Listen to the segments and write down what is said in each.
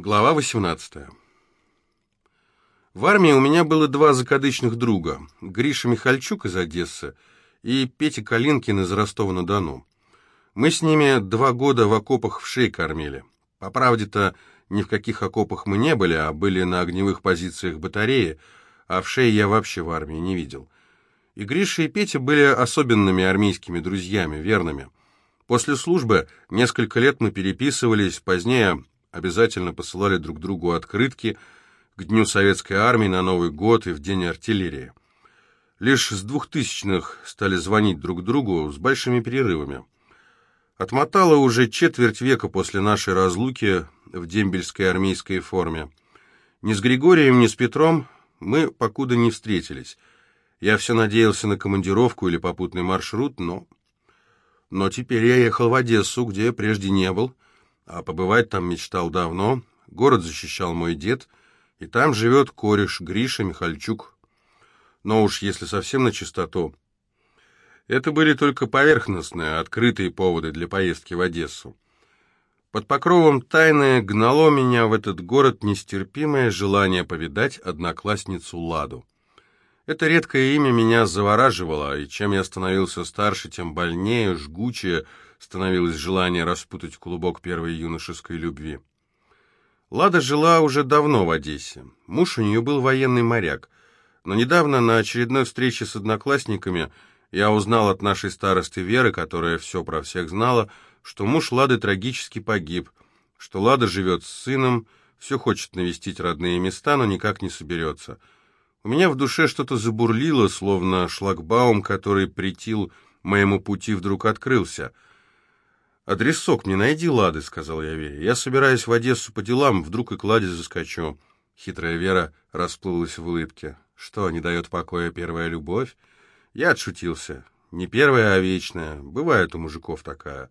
Глава 18. В армии у меня было два закадычных друга. Гриша Михальчук из Одессы и Петя Калинкин из Ростова-на-Дону. Мы с ними два года в окопах в шей кормили. По правде-то, ни в каких окопах мы не были, а были на огневых позициях батареи, а в шее я вообще в армии не видел. И Гриша и Петя были особенными армейскими друзьями, верными. После службы несколько лет мы переписывались, позднее обязательно посылали друг другу открытки к Дню Советской Армии на Новый год и в День артиллерии. Лишь с двухтысячных стали звонить друг другу с большими перерывами. Отмотало уже четверть века после нашей разлуки в дембельской армейской форме. Ни с Григорием, ни с Петром мы покуда не встретились. Я все надеялся на командировку или попутный маршрут, но... Но теперь я ехал в Одессу, где прежде не был, — а побывать там мечтал давно. Город защищал мой дед, и там живет кореш Гриша Михальчук. Но уж если совсем на чистоту, это были только поверхностные, открытые поводы для поездки в Одессу. Под покровом тайны гнало меня в этот город нестерпимое желание повидать одноклассницу Ладу. Это редкое имя меня завораживало, и чем я становился старше, тем больнее, жгучее, становилось желание распутать клубок первой юношеской любви. Лада жила уже давно в Одессе. Муж у нее был военный моряк. Но недавно на очередной встрече с одноклассниками я узнал от нашей старосты Веры, которая все про всех знала, что муж Лады трагически погиб, что Лада живет с сыном, все хочет навестить родные места, но никак не соберется. У меня в душе что-то забурлило, словно шлагбаум, который притил моему пути, вдруг открылся — «Адресок мне найди, Лады», — сказал я Вере. «Я собираюсь в Одессу по делам, вдруг и к Ладе заскочу». Хитрая Вера расплылась в улыбке. «Что, не дает покоя первая любовь?» Я отшутился. «Не первая, а вечная. Бывает у мужиков такая».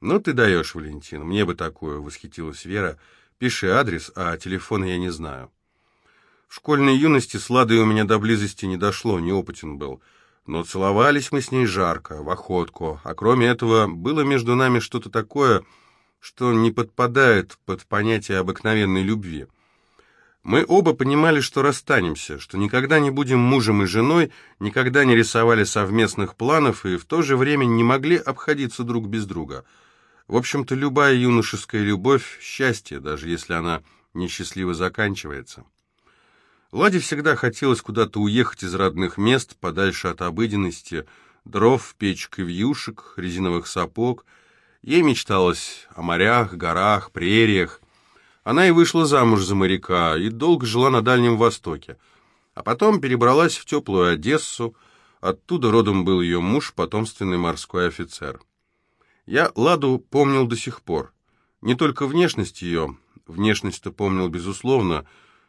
«Ну ты даешь, Валентин, мне бы такую», — восхитилась Вера. «Пиши адрес, а телефона я не знаю». В школьной юности с Ладой у меня до близости не дошло, неопытен был. Но целовались мы с ней жарко, в охотку, а кроме этого было между нами что-то такое, что не подпадает под понятие обыкновенной любви. Мы оба понимали, что расстанемся, что никогда не будем мужем и женой, никогда не рисовали совместных планов и в то же время не могли обходиться друг без друга. В общем-то, любая юношеская любовь — счастье, даже если она несчастливо заканчивается. Ладе всегда хотелось куда-то уехать из родных мест, подальше от обыденности, дров, печек и вьюшек, резиновых сапог. Ей мечталось о морях, горах, прериях. Она и вышла замуж за моряка, и долго жила на Дальнем Востоке. А потом перебралась в теплую Одессу, оттуда родом был ее муж, потомственный морской офицер. Я Ладу помнил до сих пор. Не только внешность ее, внешность-то помнил безусловно,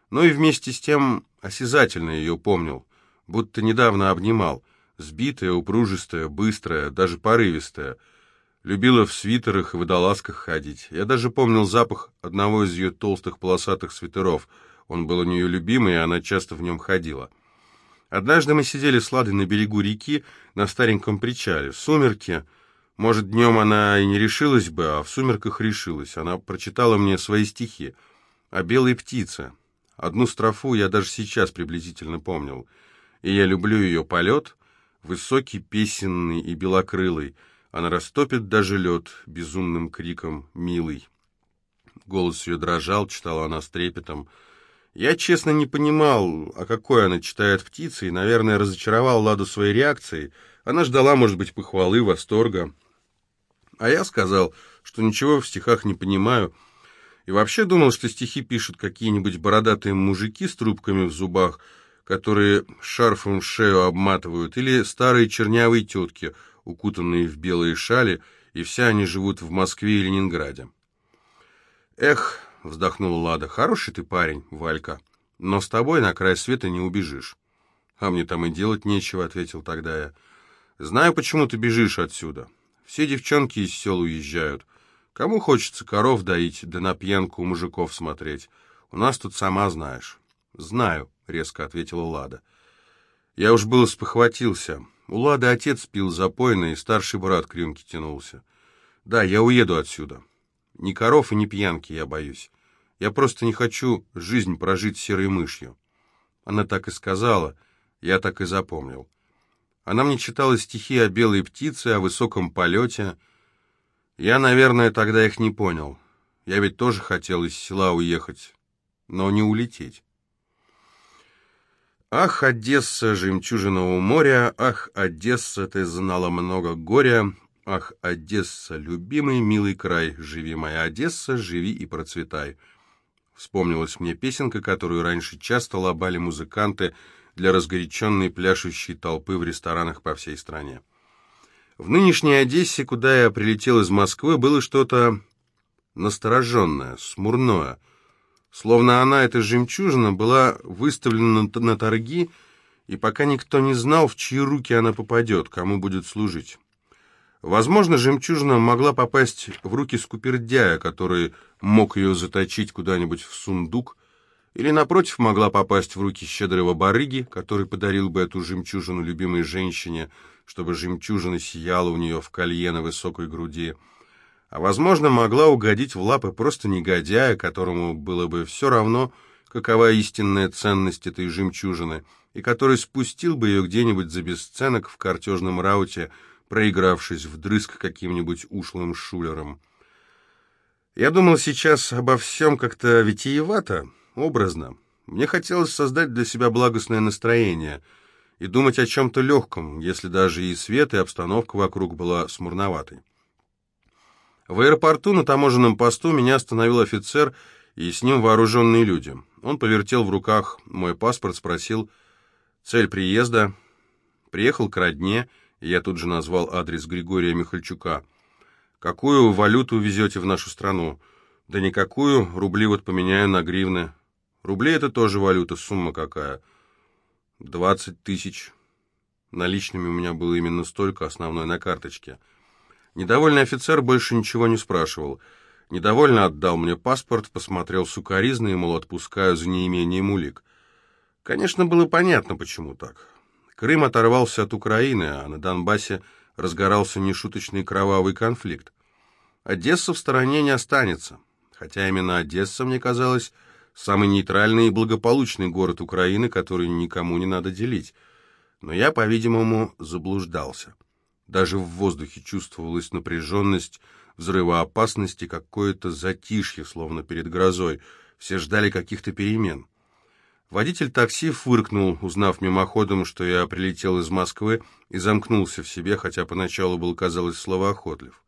но и вместе с тем осязательно ее помнил, будто недавно обнимал, сбитая, упружистая, быстрая, даже порывистая. Любила в свитерах и водолазках ходить. Я даже помнил запах одного из ее толстых полосатых свитеров. Он был у нее любимый, и она часто в нем ходила. Однажды мы сидели с Ладой на берегу реки на стареньком причале. Сумерки. Может, днем она и не решилась бы, а в сумерках решилась. Она прочитала мне свои стихи о белой птице, Одну строфу я даже сейчас приблизительно помнил. И я люблю ее полет, высокий, песенный и белокрылый. Она растопит даже лед безумным криком «Милый». Голос ее дрожал, читала она с трепетом. Я, честно, не понимал, а какой она читает птицы, и, наверное, разочаровал Ладу своей реакцией. Она ждала, может быть, похвалы, восторга. А я сказал, что ничего в стихах не понимаю, — и вообще думал, что стихи пишут какие-нибудь бородатые мужики с трубками в зубах, которые шарфом шею обматывают, или старые чернявые тетки, укутанные в белые шали, и все они живут в Москве и Ленинграде. «Эх», — вздохнула Лада, — «хороший ты парень, Валька, но с тобой на край света не убежишь». «А мне там и делать нечего», — ответил тогда я. «Знаю, почему ты бежишь отсюда. Все девчонки из сел уезжают. Кому хочется коров доить, да на пьянку мужиков смотреть? У нас тут сама знаешь». «Знаю», — резко ответила Лада. Я уж было спохватился. У Лады отец пил запойно, и старший брат к рюмке тянулся. «Да, я уеду отсюда. Ни коров и ни пьянки я боюсь. Я просто не хочу жизнь прожить серой мышью». Она так и сказала, я так и запомнил. Она мне читала стихи о белой птице, о высоком полете. Я, наверное, тогда их не понял. Я ведь тоже хотел из села уехать, но не улететь. Ах, Одесса, жемчужина у моря, ах, Одесса, ты знала много горя, ах, Одесса, любимый, милый край, живи, моя Одесса, живи и процветай. Вспомнилась мне песенка, которую раньше часто лобали музыканты для разгоряченной пляшущей толпы в ресторанах по всей стране. В нынешней Одессе, куда я прилетел из Москвы, было что-то настороженное, смурное, Словно она, эта жемчужина, была выставлена на торги, и пока никто не знал, в чьи руки она попадет, кому будет служить. Возможно, жемчужина могла попасть в руки скупердяя, который мог ее заточить куда-нибудь в сундук, или, напротив, могла попасть в руки щедрого барыги, который подарил бы эту жемчужину любимой женщине, чтобы жемчужина сияла у нее в колье на высокой груди — а, возможно, могла угодить в лапы просто негодяя, которому было бы все равно, какова истинная ценность этой жемчужины, и который спустил бы ее где-нибудь за бесценок в картежном рауте, проигравшись вдрызг каким-нибудь ушлым шулером. Я думал сейчас обо всем как-то витиевато, образно. Мне хотелось создать для себя благостное настроение и думать о чем-то легком, если даже и свет, и обстановка вокруг была смурноватой. В аэропорту на таможенном посту меня остановил офицер и с ним вооруженные люди. Он повертел в руках мой паспорт, спросил цель приезда. Приехал к родне, я тут же назвал адрес Григория Михальчука. «Какую валюту везете в нашу страну?» «Да никакую, рубли вот поменяю на гривны». «Рубли — это тоже валюта, сумма какая?» «Двадцать тысяч». Наличными у меня было именно столько, основной на карточке. Недовольный офицер больше ничего не спрашивал. Недовольно отдал мне паспорт, посмотрел сукоризно и, мол, отпускаю за неимением улик. Конечно, было понятно, почему так. Крым оторвался от Украины, а на Донбассе разгорался нешуточный кровавый конфликт. Одесса в стороне не останется, хотя именно Одесса, мне казалось, самый нейтральный и благополучный город Украины, который никому не надо делить. Но я, по-видимому, заблуждался. Даже в воздухе чувствовалась напряженность, взрывоопасность и какое-то затишье, словно перед грозой. Все ждали каких-то перемен. Водитель такси фыркнул, узнав мимоходом, что я прилетел из Москвы, и замкнулся в себе, хотя поначалу был, казалось, словоохотлив.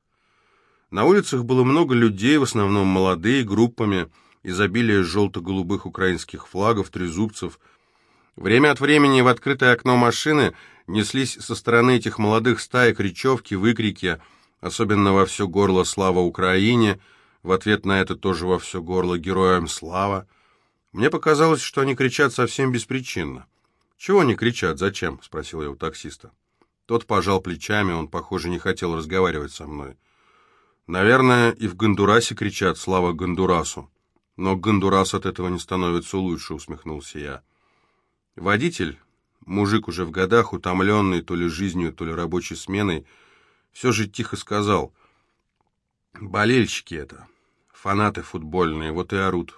На улицах было много людей, в основном молодые, группами, изобилие желто-голубых украинских флагов, трезубцев. Время от времени в открытое окно машины неслись со стороны этих молодых стаек речевки, выкрики, особенно во все горло «Слава Украине!», в ответ на это тоже во все горло «Героям слава!». Мне показалось, что они кричат совсем беспричинно. «Чего они кричат? Зачем?» — спросил я у таксиста. Тот пожал плечами, он, похоже, не хотел разговаривать со мной. «Наверное, и в Гондурасе кричат «Слава Гондурасу!» Но Гондурас от этого не становится лучше», — усмехнулся я. Водитель, Мужик уже в годах, утомленный то ли жизнью, то ли рабочей сменой, все же тихо сказал, «Болельщики это, фанаты футбольные, вот и орут».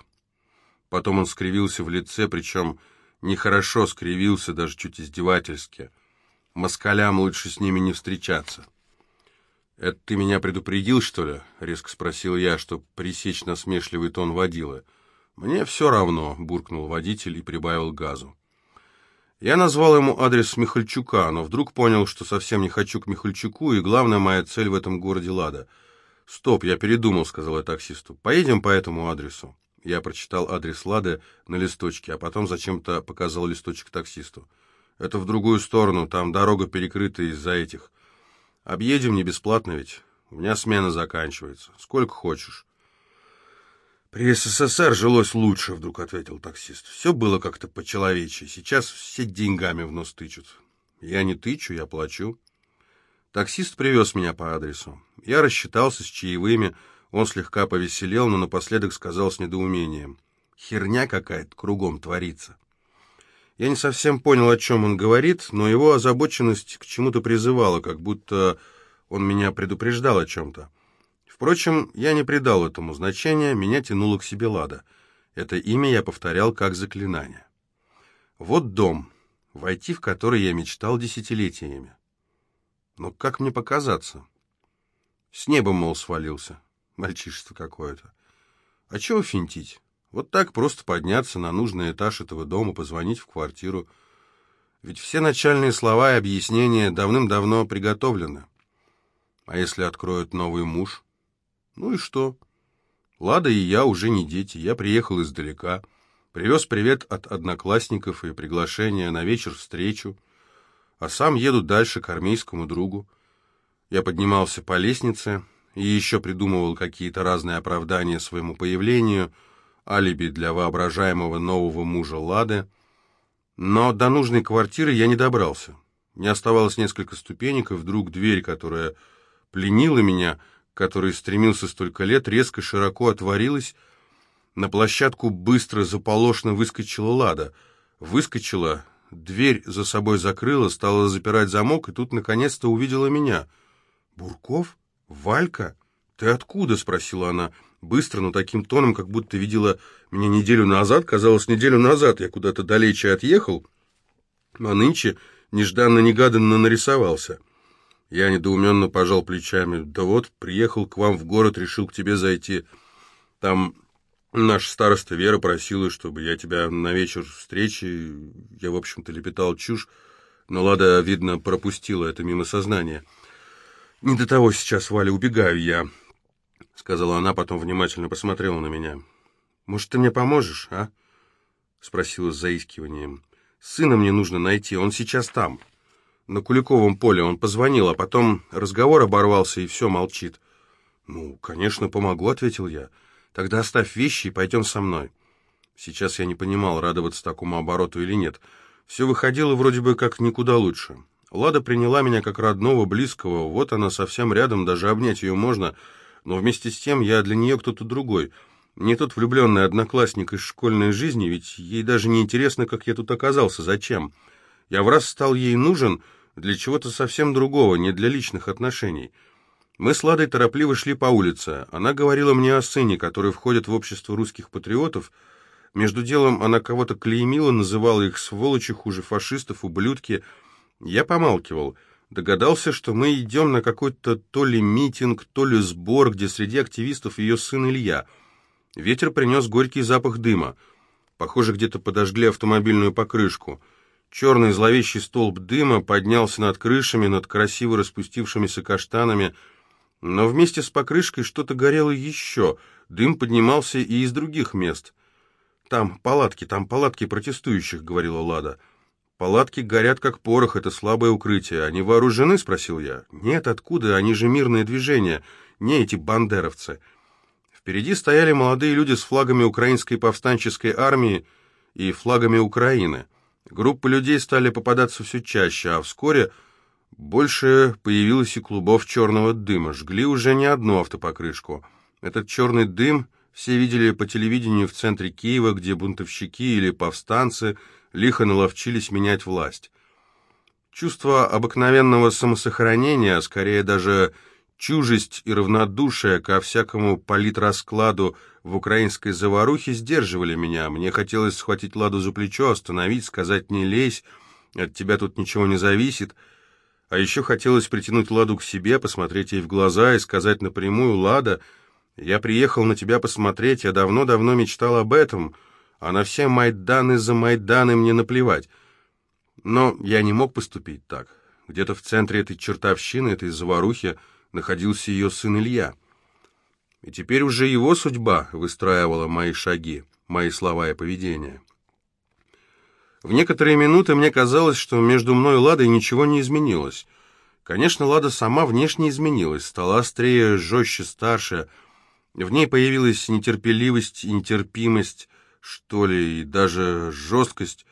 Потом он скривился в лице, причем нехорошо скривился, даже чуть издевательски. Москалям лучше с ними не встречаться. «Это ты меня предупредил, что ли?» — резко спросил я, чтобы пресечь насмешливый тон водила. «Мне все равно», — буркнул водитель и прибавил газу. Я назвал ему адрес Михальчука, но вдруг понял, что совсем не хочу к Михальчуку, и главная моя цель в этом городе Лада. «Стоп, я передумал», — сказал я таксисту. «Поедем по этому адресу». Я прочитал адрес Лады на листочке, а потом зачем-то показал листочек таксисту. «Это в другую сторону, там дорога перекрыта из-за этих. Объедем не бесплатно ведь. У меня смена заканчивается. Сколько хочешь». «При СССР жилось лучше», — вдруг ответил таксист. «Все было как-то по-человечьи. Сейчас все деньгами в нос тычут». «Я не тычу, я плачу». Таксист привез меня по адресу. Я рассчитался с чаевыми, он слегка повеселел, но напоследок сказал с недоумением. «Херня какая-то кругом творится». Я не совсем понял, о чем он говорит, но его озабоченность к чему-то призывала, как будто он меня предупреждал о чем-то. Впрочем, я не придал этому значения, меня тянуло к себе Лада. Это имя я повторял как заклинание. Вот дом, войти в который я мечтал десятилетиями. Но как мне показаться? С неба, мол, свалился. Мальчишество какое-то. А чего финтить? Вот так просто подняться на нужный этаж этого дома, позвонить в квартиру. Ведь все начальные слова и объяснения давным-давно приготовлены. А если откроет новый муж? Ну и что? Лада и я уже не дети. Я приехал издалека. Привез привет от одноклассников и приглашение на вечер-встречу. А сам еду дальше к армейскому другу. Я поднимался по лестнице и еще придумывал какие-то разные оправдания своему появлению — алиби для воображаемого нового мужа Лады, но до нужной квартиры я не добрался. Не оставалось несколько ступенек, и вдруг дверь, которая пленила меня, к которой стремился столько лет, резко широко отворилась. На площадку быстро заполошно выскочила Лада. Выскочила, дверь за собой закрыла, стала запирать замок, и тут наконец-то увидела меня. «Бурков? Валька? Ты откуда?» — спросила она. Быстро, но таким тоном, как будто видела меня неделю назад. Казалось, неделю назад я куда-то далече отъехал, а нынче нежданно-негаданно нарисовался. Я недоуменно пожал плечами. «Да вот, приехал к вам в город, решил к тебе зайти. Там наша староста Вера просила, чтобы я тебя на вечер встречи... Я, в общем-то, лепетал чушь, но Лада, видно, пропустила это мимо сознания. Не до того сейчас, Валя, убегаю я. — сказала она, потом внимательно посмотрела на меня. «Может, ты мне поможешь, а?» — спросила с заискиванием. «Сына мне нужно найти, он сейчас там. На Куликовом поле он позвонил, а потом разговор оборвался, и все, молчит». «Ну, конечно, помогу», — ответил я. «Тогда оставь вещи и пойдем со мной». Сейчас я не понимал, радоваться такому обороту или нет. Все выходило вроде бы как никуда лучше. Лада приняла меня как родного, близкого. Вот она совсем рядом, даже обнять ее можно — но вместе с тем я для нее кто-то другой. Не тот влюбленный одноклассник из школьной жизни, ведь ей даже не интересно, как я тут оказался, зачем. Я в раз стал ей нужен для чего-то совсем другого, не для личных отношений. Мы с Ладой торопливо шли по улице. Она говорила мне о сыне, который входит в общество русских патриотов. Между делом она кого-то клеймила, называла их сволочи, хуже фашистов, ублюдки. Я помалкивал. Догадался, что мы идем на какой-то то ли митинг, то ли сбор, где среди активистов ее сын Илья. Ветер принес горький запах дыма. Похоже, где-то подожгли автомобильную покрышку. Черный зловещий столб дыма поднялся над крышами, над красиво распустившимися каштанами, но вместе с покрышкой что-то горело еще. Дым поднимался и из других мест. «Там палатки, там палатки протестующих», — говорила Лада. — Палатки горят, как порох, это слабое укрытие. Они вооружены?» — спросил я. «Нет, откуда? Они же мирное движение. Не эти бандеровцы». Впереди стояли молодые люди с флагами украинской повстанческой армии и флагами Украины. Группы людей стали попадаться все чаще, а вскоре больше появилось и клубов черного дыма. Жгли уже не одну автопокрышку. Этот черный дым все видели по телевидению в центре Киева, где бунтовщики или повстанцы – лихо наловчились менять власть. Чувство обыкновенного самосохранения, а скорее даже чужесть и равнодушие ко всякому политраскладу в украинской заварухе сдерживали меня. Мне хотелось схватить Ладу за плечо, остановить, сказать «не лезь», от тебя тут ничего не зависит. А еще хотелось притянуть Ладу к себе, посмотреть ей в глаза и сказать напрямую «Лада, я приехал на тебя посмотреть, я давно-давно мечтал об этом», а на все Майданы за Майданы мне наплевать. Но я не мог поступить так. Где-то в центре этой чертовщины, этой заварухи, находился ее сын Илья. И теперь уже его судьба выстраивала мои шаги, мои слова и поведение. В некоторые минуты мне казалось, что между мной и Ладой ничего не изменилось. Конечно, Лада сама внешне изменилась, стала острее, жестче, старше. В ней появилась нетерпеливость нетерпимость, что ли, и даже жесткость,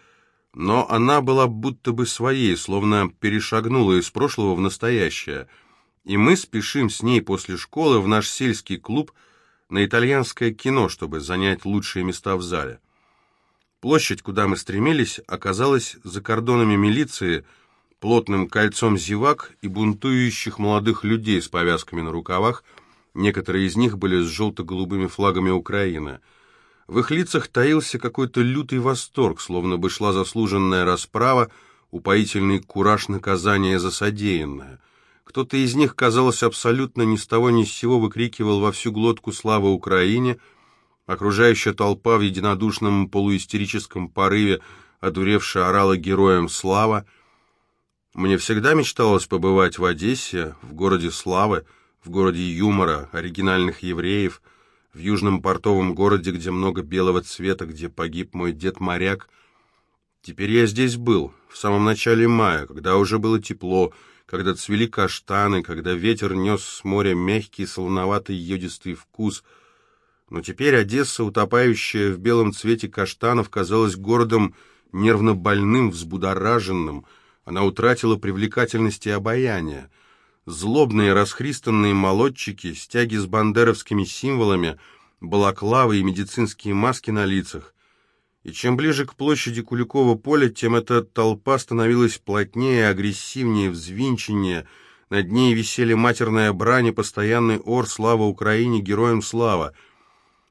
но она была будто бы своей, словно перешагнула из прошлого в настоящее. И мы спешим с ней после школы в наш сельский клуб на итальянское кино, чтобы занять лучшие места в зале. Площадь, куда мы стремились, оказалась за кордонами милиции, плотным кольцом зевак и бунтующих молодых людей с повязками на рукавах, некоторые из них были с желто-голубыми флагами Украины — В их лицах таился какой-то лютый восторг, словно бы шла заслуженная расправа, упоительный кураж наказания за содеянное. Кто-то из них, казалось, абсолютно ни с того ни с сего выкрикивал во всю глотку «Слава Украине!», окружающая толпа в единодушном полуистерическом порыве, одуревшая орала героям «Слава!». Мне всегда мечталось побывать в Одессе, в городе славы, в городе юмора, оригинальных евреев, в южном портовом городе, где много белого цвета, где погиб мой дед-моряк. Теперь я здесь был, в самом начале мая, когда уже было тепло, когда цвели каштаны, когда ветер нес с моря мягкий, солоноватый йодистый вкус. Но теперь Одесса, утопающая в белом цвете каштанов, казалась городом нервно больным, взбудораженным. Она утратила привлекательность и обаяние. Злобные расхристанные молодчики, стяги с бандеровскими символами, балаклавы и медицинские маски на лицах. И чем ближе к площади Куликова поля, тем эта толпа становилась плотнее, агрессивнее, взвинченнее. Над ней висели матерная брань и постоянный ор «Слава Украине! Героям слава!».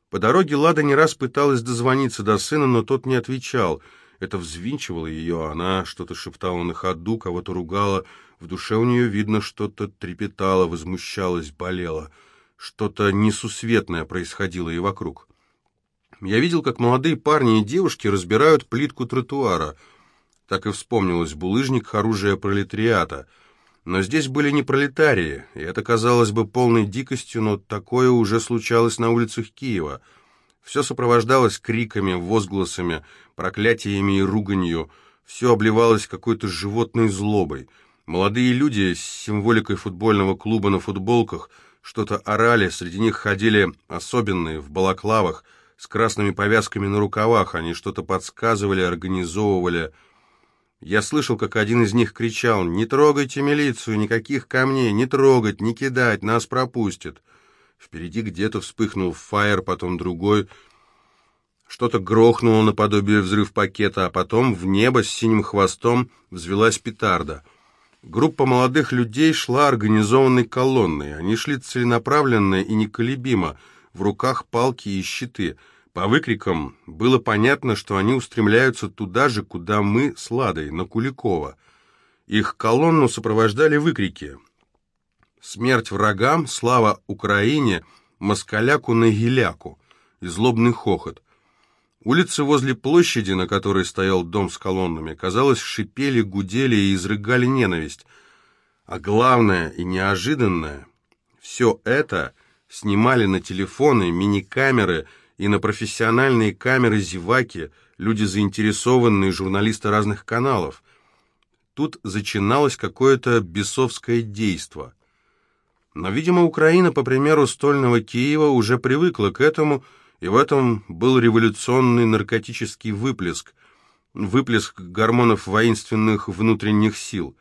По дороге Лада не раз пыталась дозвониться до сына, но тот не отвечал. Это взвинчивало ее, она что-то шептала на ходу, кого-то ругала, в душе у нее видно что-то трепетало, возмущалось, болело. Что-то несусветное происходило и вокруг. Я видел, как молодые парни и девушки разбирают плитку тротуара. Так и вспомнилось булыжник оружия пролетариата. Но здесь были не пролетарии, и это казалось бы полной дикостью, но такое уже случалось на улицах Киева. Все сопровождалось криками, возгласами, проклятиями и руганью. Все обливалось какой-то животной злобой — Молодые люди с символикой футбольного клуба на футболках что-то орали, среди них ходили особенные в балаклавах, с красными повязками на рукавах, они что-то подсказывали, организовывали. Я слышал, как один из них кричал «Не трогайте милицию, никаких камней, не трогать, не кидать, нас пропустят». Впереди где-то вспыхнул фаер, потом другой. Что-то грохнуло наподобие взрыв пакета, а потом в небо с синим хвостом взвелась петарда — Группа молодых людей шла организованной колонной. Они шли целенаправленно и неколебимо, в руках палки и щиты. По выкрикам было понятно, что они устремляются туда же, куда мы с Ладой, на Куликова. Их колонну сопровождали выкрики «Смерть врагам! Слава Украине! Москаляку на гиляку!» и злобный хохот – Улицы возле площади, на которой стоял дом с колоннами, казалось, шипели, гудели и изрыгали ненависть. А главное и неожиданное, все это снимали на телефоны, мини-камеры и на профессиональные камеры зеваки, люди заинтересованные, журналисты разных каналов. Тут зачиналось какое-то бесовское действо. Но, видимо, Украина, по примеру стольного Киева, уже привыкла к этому – и в этом был революционный наркотический выплеск, выплеск гормонов воинственных внутренних сил.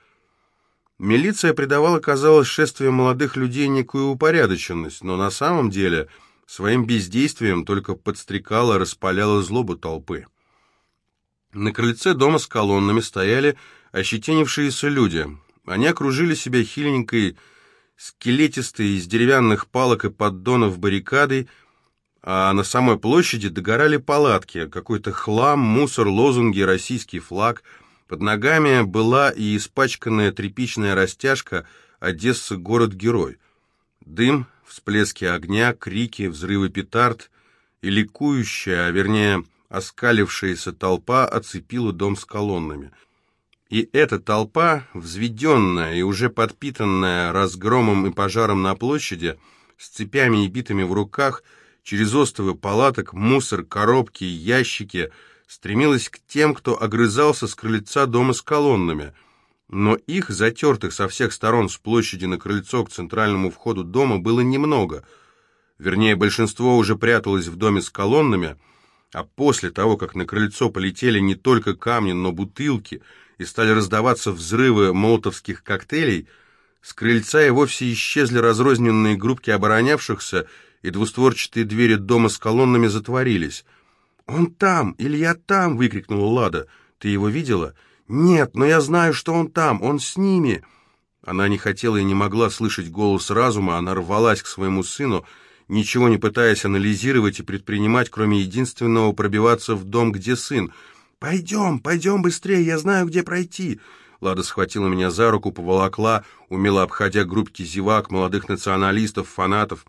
Милиция придавала, казалось, шествию молодых людей некую упорядоченность, но на самом деле своим бездействием только подстрекала, распаляла злобу толпы. На крыльце дома с колоннами стояли ощетинившиеся люди. Они окружили себя хиленькой, скелетистой из деревянных палок и поддонов баррикадой, а на самой площади догорали палатки, какой-то хлам, мусор, лозунги, российский флаг. Под ногами была и испачканная тряпичная растяжка «Одесса – город-герой». Дым, всплески огня, крики, взрывы петард и ликующая, а вернее оскалившаяся толпа оцепила дом с колоннами. И эта толпа, взведенная и уже подпитанная разгромом и пожаром на площади, с цепями и битами в руках – через остовы палаток, мусор, коробки, ящики, стремилась к тем, кто огрызался с крыльца дома с колоннами. Но их, затертых со всех сторон с площади на крыльцо к центральному входу дома, было немного. Вернее, большинство уже пряталось в доме с колоннами, а после того, как на крыльцо полетели не только камни, но бутылки, и стали раздаваться взрывы молотовских коктейлей, с крыльца и вовсе исчезли разрозненные группки оборонявшихся, и двустворчатые двери дома с колоннами затворились. «Он там! Илья там!» — выкрикнула Лада. «Ты его видела?» «Нет, но я знаю, что он там! Он с ними!» Она не хотела и не могла слышать голос разума, она рвалась к своему сыну, ничего не пытаясь анализировать и предпринимать, кроме единственного пробиваться в дом, где сын. «Пойдем, пойдем быстрее, я знаю, где пройти!» Лада схватила меня за руку, поволокла, умело обходя группки зевак, молодых националистов, фанатов.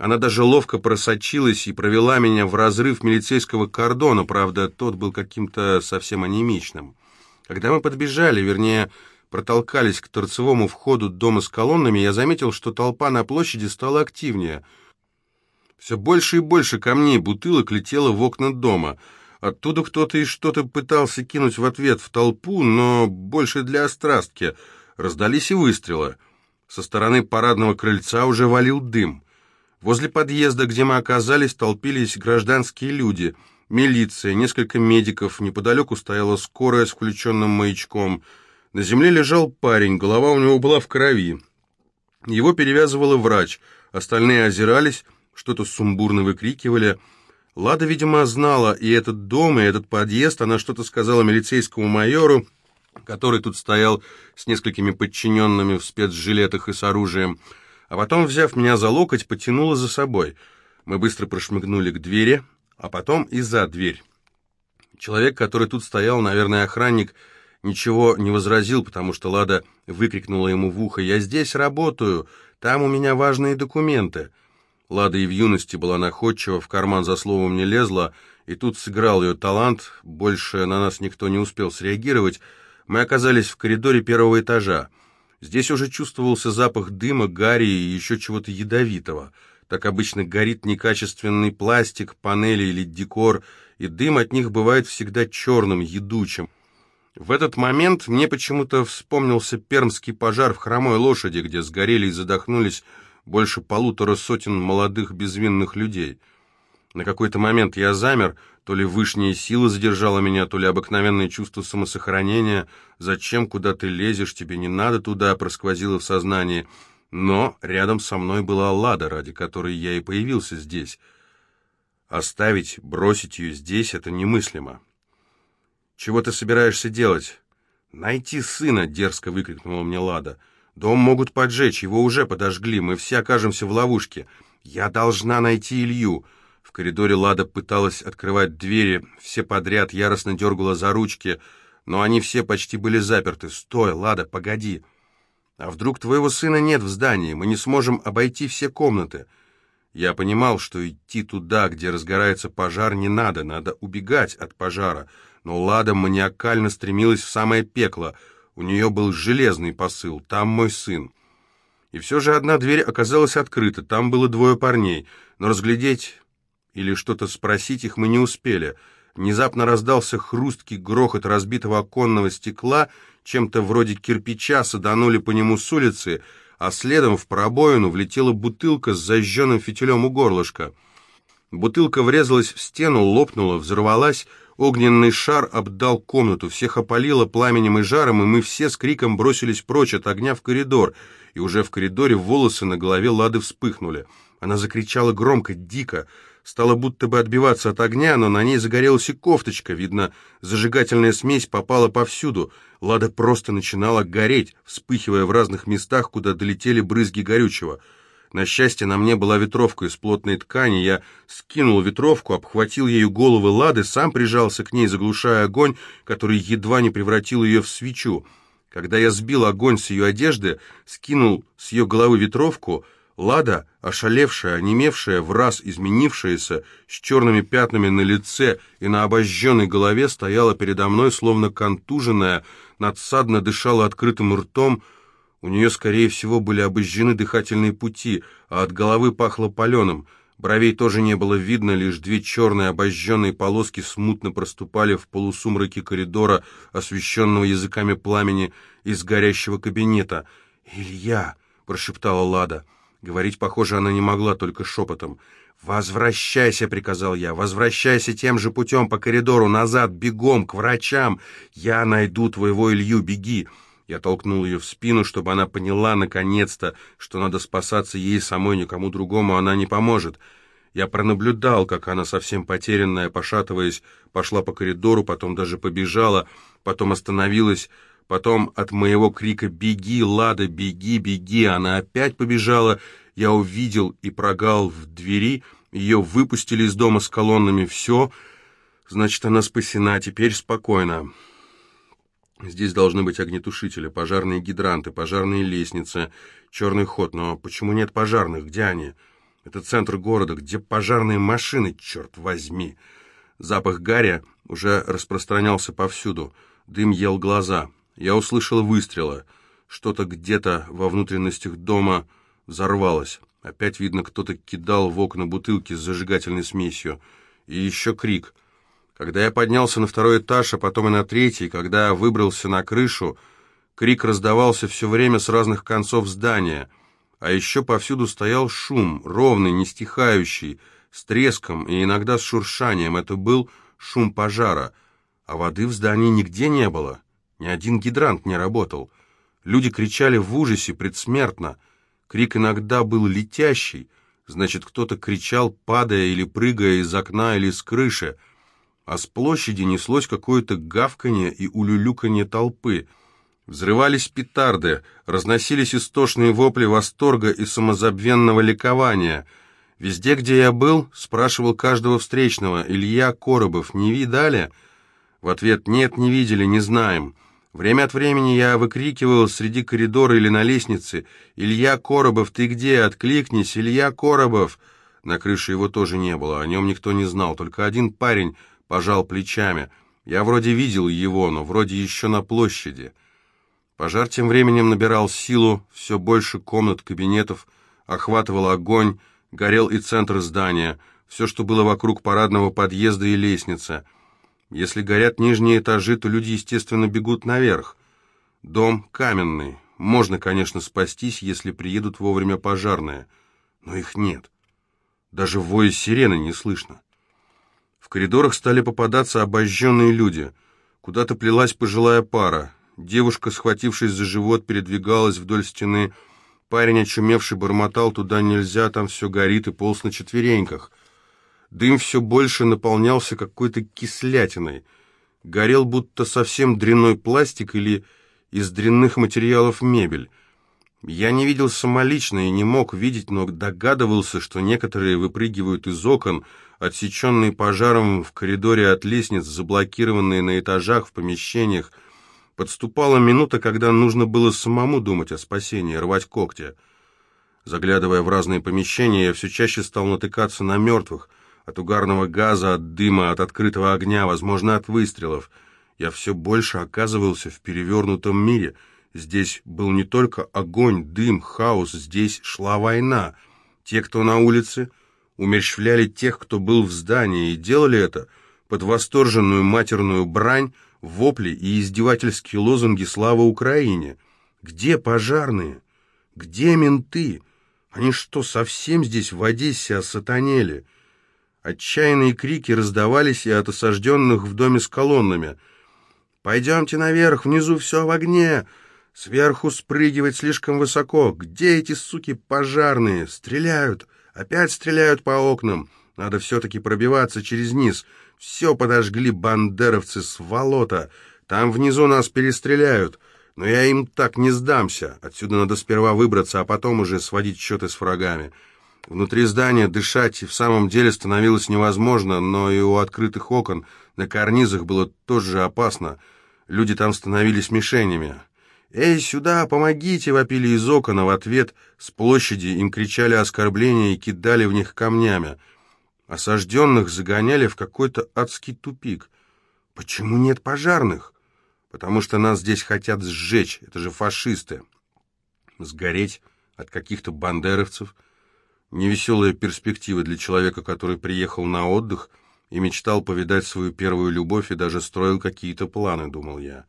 Она даже ловко просочилась и провела меня в разрыв милицейского кордона, правда, тот был каким-то совсем анемичным. Когда мы подбежали, вернее, протолкались к торцевому входу дома с колоннами, я заметил, что толпа на площади стала активнее. Все больше и больше камней, бутылок летело в окна дома — Оттуда кто-то и что-то пытался кинуть в ответ в толпу, но больше для острастки. Раздались и выстрелы. Со стороны парадного крыльца уже валил дым. Возле подъезда, где мы оказались, толпились гражданские люди. Милиция, несколько медиков, неподалеку стояла скорая с включенным маячком. На земле лежал парень, голова у него была в крови. Его перевязывала врач. Остальные озирались, что-то сумбурно выкрикивали — Лада, видимо, знала и этот дом, и этот подъезд. Она что-то сказала милицейскому майору, который тут стоял с несколькими подчиненными в спецжилетах и с оружием. А потом, взяв меня за локоть, потянула за собой. Мы быстро прошмыгнули к двери, а потом и за дверь. Человек, который тут стоял, наверное, охранник, ничего не возразил, потому что Лада выкрикнула ему в ухо «Я здесь работаю, там у меня важные документы». Лада и в юности была находчива, в карман за словом не лезла, и тут сыграл ее талант, больше на нас никто не успел среагировать. Мы оказались в коридоре первого этажа. Здесь уже чувствовался запах дыма, гари и еще чего-то ядовитого. Так обычно горит некачественный пластик, панели или декор, и дым от них бывает всегда черным, едучим. В этот момент мне почему-то вспомнился пермский пожар в хромой лошади, где сгорели и задохнулись больше полутора сотен молодых безвинных людей. На какой-то момент я замер, то ли высшая сила задержала меня, то ли обыкновенное чувство самосохранения. «Зачем, куда ты лезешь, тебе не надо туда», просквозило в сознании. Но рядом со мной была Лада, ради которой я и появился здесь. Оставить, бросить ее здесь — это немыслимо. «Чего ты собираешься делать?» «Найти сына!» — дерзко выкрикнула мне Лада. Дом могут поджечь, его уже подожгли, мы все окажемся в ловушке. Я должна найти Илью. В коридоре Лада пыталась открывать двери, все подряд яростно дергала за ручки, но они все почти были заперты. Стой, Лада, погоди. А вдруг твоего сына нет в здании, мы не сможем обойти все комнаты? Я понимал, что идти туда, где разгорается пожар, не надо, надо убегать от пожара, но Лада маниакально стремилась в самое пекло — у нее был железный посыл «Там мой сын». И все же одна дверь оказалась открыта, там было двое парней, но разглядеть или что-то спросить их мы не успели. Внезапно раздался хрусткий грохот разбитого оконного стекла, чем-то вроде кирпича саданули по нему с улицы, а следом в пробоину влетела бутылка с зажженным фитилем у горлышка. Бутылка врезалась в стену, лопнула, взорвалась, Огненный шар обдал комнату, всех опалило пламенем и жаром, и мы все с криком бросились прочь от огня в коридор, и уже в коридоре волосы на голове Лады вспыхнули. Она закричала громко, дико, стала будто бы отбиваться от огня, но на ней загорелась и кофточка, видно, зажигательная смесь попала повсюду. Лада просто начинала гореть, вспыхивая в разных местах, куда долетели брызги горючего — на счастье, на мне была ветровка из плотной ткани. Я скинул ветровку, обхватил ею головы Лады, сам прижался к ней, заглушая огонь, который едва не превратил ее в свечу. Когда я сбил огонь с ее одежды, скинул с ее головы ветровку, Лада, ошалевшая, онемевшая, раз изменившаяся, с черными пятнами на лице и на обожженной голове, стояла передо мной, словно контуженная, надсадно дышала открытым ртом, у нее, скорее всего, были обожжены дыхательные пути, а от головы пахло паленым. Бровей тоже не было видно, лишь две черные обожженные полоски смутно проступали в полусумраке коридора, освещенного языками пламени из горящего кабинета. «Илья!» — прошептала Лада. Говорить, похоже, она не могла, только шепотом. «Возвращайся!» — приказал я. «Возвращайся тем же путем по коридору, назад, бегом, к врачам! Я найду твоего Илью, беги!» Я толкнул ее в спину, чтобы она поняла, наконец-то, что надо спасаться ей самой, никому другому она не поможет. Я пронаблюдал, как она, совсем потерянная, пошатываясь, пошла по коридору, потом даже побежала, потом остановилась, потом от моего крика «Беги, Лада, беги, беги!» она опять побежала, Я увидел и прогал в двери, ее выпустили из дома с колоннами. Все, значит, она спасена, теперь спокойно. Здесь должны быть огнетушители, пожарные гидранты, пожарные лестницы, черный ход. Но почему нет пожарных? Где они? Это центр города. Где пожарные машины, черт возьми? Запах гаря уже распространялся повсюду. Дым ел глаза. Я услышал выстрелы. Что-то где-то во внутренностях дома взорвалось. Опять, видно, кто-то кидал в окна бутылки с зажигательной смесью. И еще крик — когда я поднялся на второй этаж, а потом и на третий, когда я выбрался на крышу, крик раздавался все время с разных концов здания, а еще повсюду стоял шум, ровный, не стихающий, с треском и иногда с шуршанием. Это был шум пожара, а воды в здании нигде не было, ни один гидрант не работал. Люди кричали в ужасе, предсмертно. Крик иногда был летящий, значит, кто-то кричал, падая или прыгая из окна или с крыши, а с площади неслось какое-то гавканье и улюлюканье толпы. Взрывались петарды, разносились истошные вопли восторга и самозабвенного ликования. Везде, где я был, спрашивал каждого встречного, Илья Коробов, не видали? В ответ «нет, не видели, не знаем». Время от времени я выкрикивал среди коридора или на лестнице «Илья Коробов, ты где? Откликнись, Илья Коробов!» На крыше его тоже не было, о нем никто не знал, только один парень пожал плечами. Я вроде видел его, но вроде еще на площади. Пожар тем временем набирал силу, все больше комнат, кабинетов, охватывал огонь, горел и центр здания, все, что было вокруг парадного подъезда и лестницы. Если горят нижние этажи, то люди, естественно, бегут наверх. Дом каменный. Можно, конечно, спастись, если приедут вовремя пожарные. Но их нет. Даже воя сирены не слышно. В коридорах стали попадаться обожженные люди. Куда-то плелась пожилая пара. Девушка, схватившись за живот, передвигалась вдоль стены. Парень, очумевший, бормотал, туда нельзя, там все горит, и полз на четвереньках. Дым все больше наполнялся какой-то кислятиной. Горел будто совсем дрянной пластик или из дрянных материалов мебель. Я не видел самолично и не мог видеть, но догадывался, что некоторые выпрыгивают из окон, отсеченные пожаром в коридоре от лестниц, заблокированные на этажах, в помещениях. Подступала минута, когда нужно было самому думать о спасении, рвать когти. Заглядывая в разные помещения, я все чаще стал натыкаться на мертвых, от угарного газа, от дыма, от открытого огня, возможно, от выстрелов. Я все больше оказывался в перевернутом мире. Здесь был не только огонь, дым, хаос, здесь шла война. Те, кто на улице, умерщвляли тех, кто был в здании, и делали это под восторженную матерную брань, вопли и издевательские лозунги «Слава Украине!». Где пожарные? Где менты? Они что, совсем здесь в Одессе осатанели? Отчаянные крики раздавались и от осажденных в доме с колоннами. «Пойдемте наверх, внизу все в огне!» Сверху спрыгивать слишком высоко. Где эти суки пожарные? Стреляют. Опять стреляют по окнам. Надо все-таки пробиваться через низ. Все подожгли бандеровцы с волота. Там внизу нас перестреляют. Но я им так не сдамся. Отсюда надо сперва выбраться, а потом уже сводить счеты с врагами. Внутри здания дышать в самом деле становилось невозможно, но и у открытых окон на карнизах было тоже опасно. Люди там становились мишенями. «Эй, сюда, помогите!» — вопили из окон, а в ответ с площади им кричали оскорбления и кидали в них камнями. Осажденных загоняли в какой-то адский тупик. Почему нет пожарных? Потому что нас здесь хотят сжечь, это же фашисты. Сгореть от каких-то бандеровцев. Невеселая перспектива для человека, который приехал на отдых и мечтал повидать свою первую любовь и даже строил какие-то планы, думал я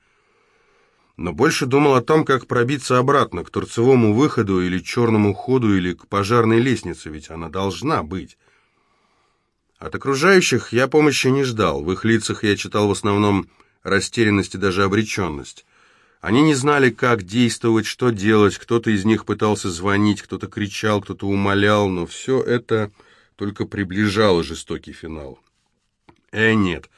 но больше думал о том, как пробиться обратно, к торцевому выходу или черному ходу, или к пожарной лестнице, ведь она должна быть. От окружающих я помощи не ждал, в их лицах я читал в основном растерянность и даже обреченность. Они не знали, как действовать, что делать, кто-то из них пытался звонить, кто-то кричал, кто-то умолял, но все это только приближало жестокий финал. Э, нет,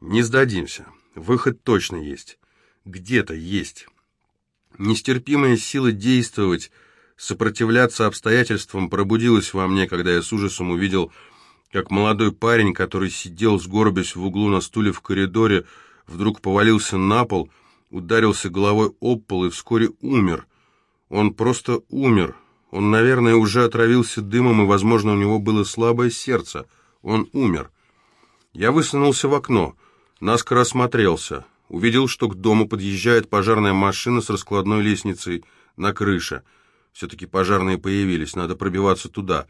не сдадимся, выход точно есть где-то есть. Нестерпимая сила действовать, Сопротивляться обстоятельствам пробудилось во мне, когда я с ужасом увидел, как молодой парень, который сидел, сгорбясь в углу на стуле в коридоре, вдруг повалился на пол, ударился головой об пол и вскоре умер. Он просто умер. Он, наверное, уже отравился дымом, и, возможно, у него было слабое сердце. Он умер. Я высунулся в окно, наскоро осмотрелся. Увидел, что к дому подъезжает пожарная машина с раскладной лестницей на крыше — все-таки пожарные появились, надо пробиваться туда.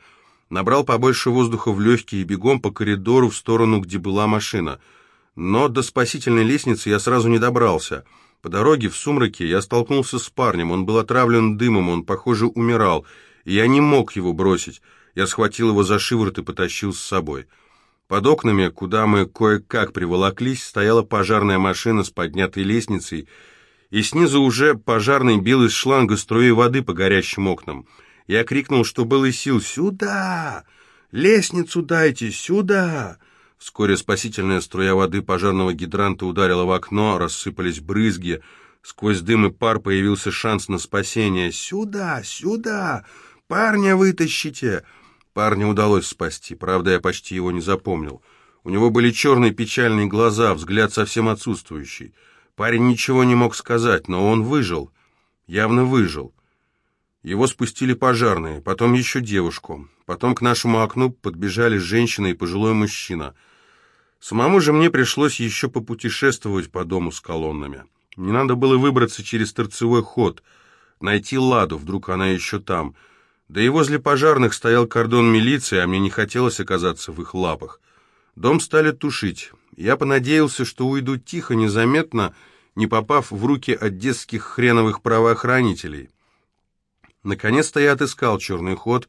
Набрал побольше воздуха в легкие и бегом по коридору в сторону, где была машина. Но до спасительной лестницы я сразу не добрался. По дороге в сумраке я столкнулся с парнем. Он был отравлен дымом, он, похоже, умирал. И я не мог его бросить. Я схватил его за шиворот и потащил с собой. Под окнами, куда мы кое-как приволоклись, стояла пожарная машина с поднятой лестницей, и снизу уже пожарный бил из шланга струи воды по горящим окнам. Я крикнул, что было сил «Сюда! Лестницу дайте! Сюда!» Вскоре спасительная струя воды пожарного гидранта ударила в окно, рассыпались брызги. Сквозь дым и пар появился шанс на спасение. «Сюда! Сюда! Парня вытащите!» Парня удалось спасти, правда, я почти его не запомнил. У него были черные печальные глаза, взгляд совсем отсутствующий. Парень ничего не мог сказать, но он выжил. Явно выжил. Его спустили пожарные, потом еще девушку. Потом к нашему окну подбежали женщина и пожилой мужчина. Самому же мне пришлось еще попутешествовать по дому с колоннами. Мне надо было выбраться через торцевой ход, найти Ладу, вдруг она еще там. Да и возле пожарных стоял кордон милиции, а мне не хотелось оказаться в их лапах. Дом стали тушить. Я понадеялся, что уйду тихо, незаметно, не попав в руки одесских хреновых правоохранителей. Наконец-то я отыскал черный ход,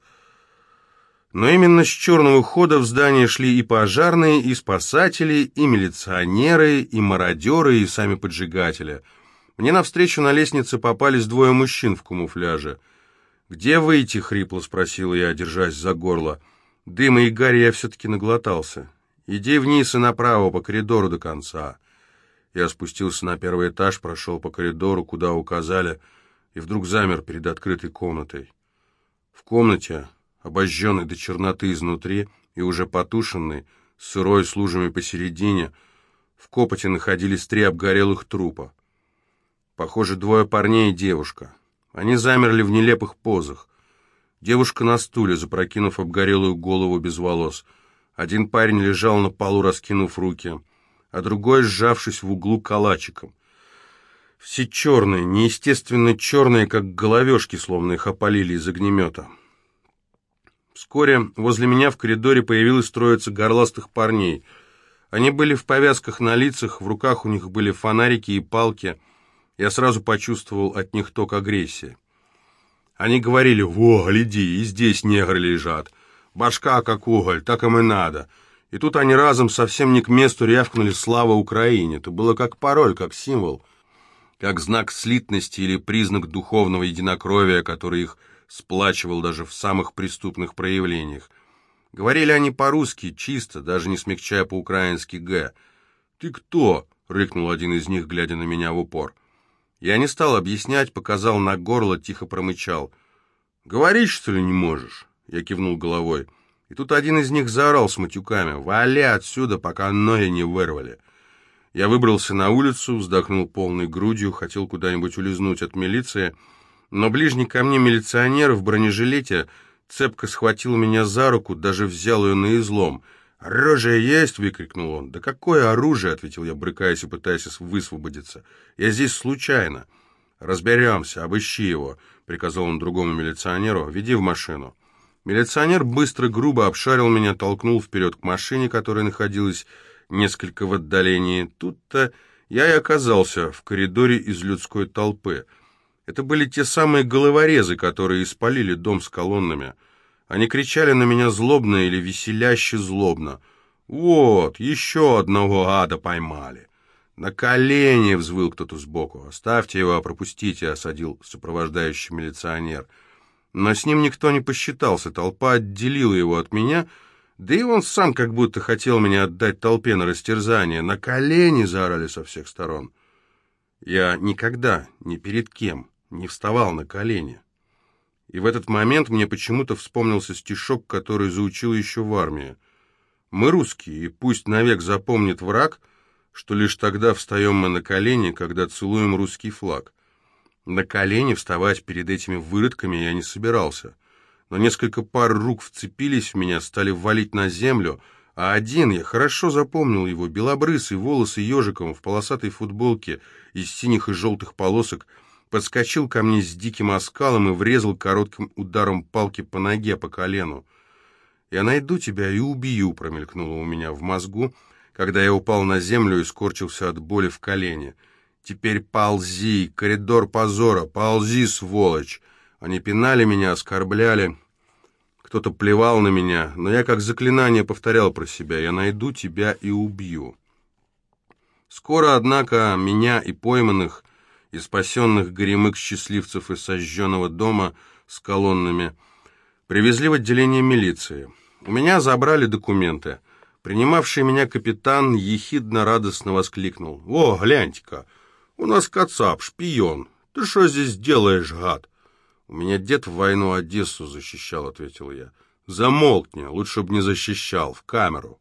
но именно с черного хода в здание шли и пожарные, и спасатели, и милиционеры, и мародеры, и сами поджигатели. Мне навстречу на лестнице попались двое мужчин в камуфляже. «Где выйти?» — хрипло спросил я, держась за горло. Дыма и гари я все-таки наглотался. «Иди вниз и направо по коридору до конца». Я спустился на первый этаж, прошел по коридору, куда указали, и вдруг замер перед открытой комнатой. В комнате, обожженной до черноты изнутри и уже потушенной, сырой с посередине, в копоте находились три обгорелых трупа. Похоже, двое парней и девушка. Они замерли в нелепых позах. Девушка на стуле, запрокинув обгорелую голову без волос. Один парень лежал на полу, раскинув руки — а другой сжавшись в углу калачиком. Все черные, неестественно черные, как головешки, словно их опалили из огнемета. Вскоре возле меня в коридоре появилась троица горластых парней. Они были в повязках на лицах, в руках у них были фонарики и палки. Я сразу почувствовал от них ток агрессии. Они говорили, «Во, гляди, и здесь негры лежат. Башка как уголь, так им и надо. И тут они разом совсем не к месту рявкнули «Слава Украине». Это было как пароль, как символ, как знак слитности или признак духовного единокровия, который их сплачивал даже в самых преступных проявлениях. Говорили они по-русски, чисто, даже не смягчая по-украински «г». «Ты кто?» — рыкнул один из них, глядя на меня в упор. Я не стал объяснять, показал на горло, тихо промычал. «Говорить, что ли, не можешь?» — я кивнул головой. И тут один из них заорал с матюками «Вали отсюда, пока ноги не вырвали!» Я выбрался на улицу, вздохнул полной грудью, хотел куда-нибудь улизнуть от милиции, но ближний ко мне милиционер в бронежилете цепко схватил меня за руку, даже взял ее на излом. «Оружие есть!» — выкрикнул он. «Да какое оружие?» — ответил я, брыкаясь и пытаясь высвободиться. «Я здесь случайно». «Разберемся, обыщи его», — приказал он другому милиционеру. «Веди в машину». Милиционер быстро, грубо обшарил меня, толкнул вперед к машине, которая находилась несколько в отдалении. Тут-то я и оказался в коридоре из людской толпы. Это были те самые головорезы, которые испалили дом с колоннами. Они кричали на меня злобно или веселяще злобно. «Вот, еще одного ада поймали!» «На колени!» — взвыл кто-то сбоку. «Оставьте его, пропустите!» — осадил сопровождающий милиционер — но с ним никто не посчитался, толпа отделила его от меня, да и он сам как будто хотел меня отдать толпе на растерзание. На колени заорали со всех сторон. Я никогда, ни перед кем, не вставал на колени. И в этот момент мне почему-то вспомнился стишок, который заучил еще в армии. «Мы русские, и пусть навек запомнит враг, что лишь тогда встаем мы на колени, когда целуем русский флаг». На колени вставать перед этими выродками я не собирался. Но несколько пар рук вцепились в меня, стали валить на землю, а один, я хорошо запомнил его, белобрысый, волосы ежиком, в полосатой футболке из синих и желтых полосок, подскочил ко мне с диким оскалом и врезал коротким ударом палки по ноге, по колену. «Я найду тебя и убью», — промелькнуло у меня в мозгу, когда я упал на землю и скорчился от боли в колене. «Теперь ползи, коридор позора, ползи, сволочь!» Они пинали меня, оскорбляли, кто-то плевал на меня, но я как заклинание повторял про себя «Я найду тебя и убью». Скоро, однако, меня и пойманных, и спасенных горемык счастливцев из сожженного дома с колоннами привезли в отделение милиции. У меня забрали документы. Принимавший меня капитан ехидно-радостно воскликнул. «О, гляньте-ка, у нас кацап, шпион. Ты что здесь делаешь, гад?» «У меня дед в войну Одессу защищал», — ответил я. «Замолкни, лучше бы не защищал, в камеру».